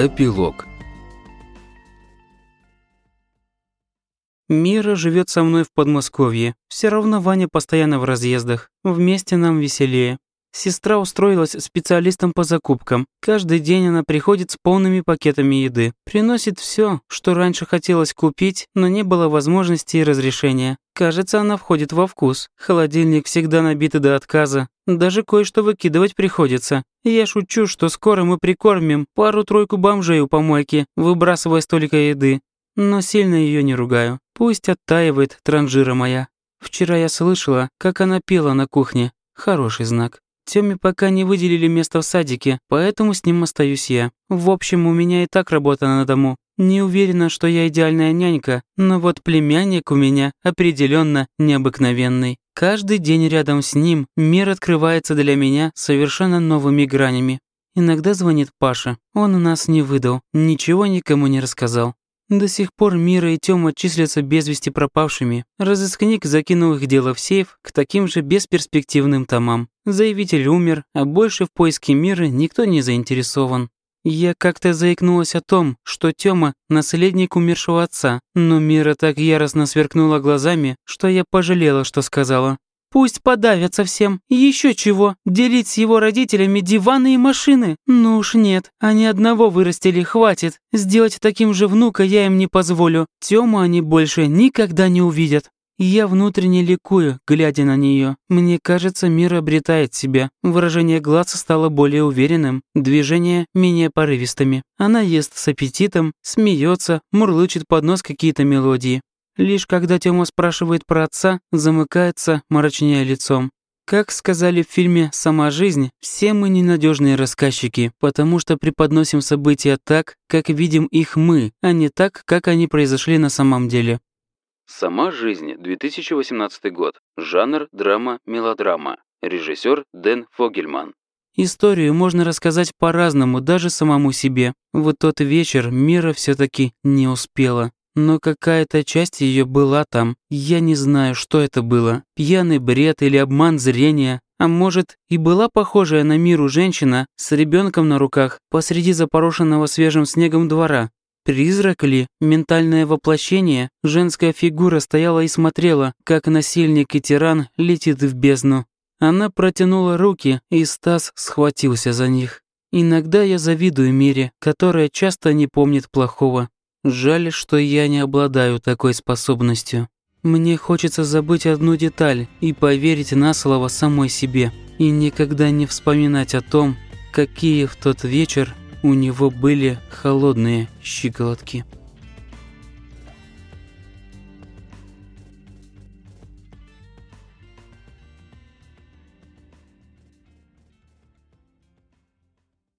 Эпилог Мира живет со мной в Подмосковье. Все равно Ваня постоянно в разъездах. Вместе нам веселее. Сестра устроилась специалистом по закупкам. Каждый день она приходит с полными пакетами еды. Приносит все, что раньше хотелось купить, но не было возможности и разрешения. Кажется, она входит во вкус. Холодильник всегда набит до отказа. Даже кое-что выкидывать приходится. Я шучу, что скоро мы прикормим пару-тройку бомжей у помойки, выбрасывая столько еды. Но сильно ее не ругаю. Пусть оттаивает транжира моя. Вчера я слышала, как она пела на кухне. Хороший знак. Тёме пока не выделили место в садике, поэтому с ним остаюсь я. В общем, у меня и так работа на дому. Не уверена, что я идеальная нянька, но вот племянник у меня определенно необыкновенный. Каждый день рядом с ним мир открывается для меня совершенно новыми гранями. Иногда звонит Паша. Он у нас не выдал, ничего никому не рассказал. До сих пор Мира и Тёма числятся без вести пропавшими. Разыскник закинул их дело в сейф к таким же бесперспективным томам. Заявитель умер, а больше в поиске Мира никто не заинтересован. Я как-то заикнулась о том, что Тёма – наследник умершего отца, но Мира так яростно сверкнула глазами, что я пожалела, что сказала. Пусть подавятся всем. Еще чего, делить с его родителями диваны и машины? Ну уж нет, они одного вырастили, хватит. Сделать таким же внука я им не позволю. Тему они больше никогда не увидят. Я внутренне ликую, глядя на нее. Мне кажется, мир обретает себя. Выражение глаз стало более уверенным, движения менее порывистыми. Она ест с аппетитом, смеется, мурлычет под нос какие-то мелодии. Лишь когда Тёма спрашивает про отца, замыкается, мрачнее лицом. Как сказали в фильме «Сама жизнь», все мы ненадежные рассказчики, потому что преподносим события так, как видим их мы, а не так, как они произошли на самом деле. «Сама жизнь», 2018 год. Жанр драма, мелодрама. Режиссер Дэн Фогельман. Историю можно рассказать по-разному, даже самому себе. Вот тот вечер Мира все таки не успела. Но какая-то часть ее была там. Я не знаю, что это было. Пьяный бред или обман зрения. А может, и была похожая на миру женщина с ребенком на руках посреди запорошенного свежим снегом двора. Призрак ли? Ментальное воплощение? Женская фигура стояла и смотрела, как насильник и тиран летит в бездну. Она протянула руки, и Стас схватился за них. Иногда я завидую Мире, которая часто не помнит плохого. Жаль, что я не обладаю такой способностью. Мне хочется забыть одну деталь и поверить на слово самой себе. И никогда не вспоминать о том, какие в тот вечер у него были холодные щиколотки.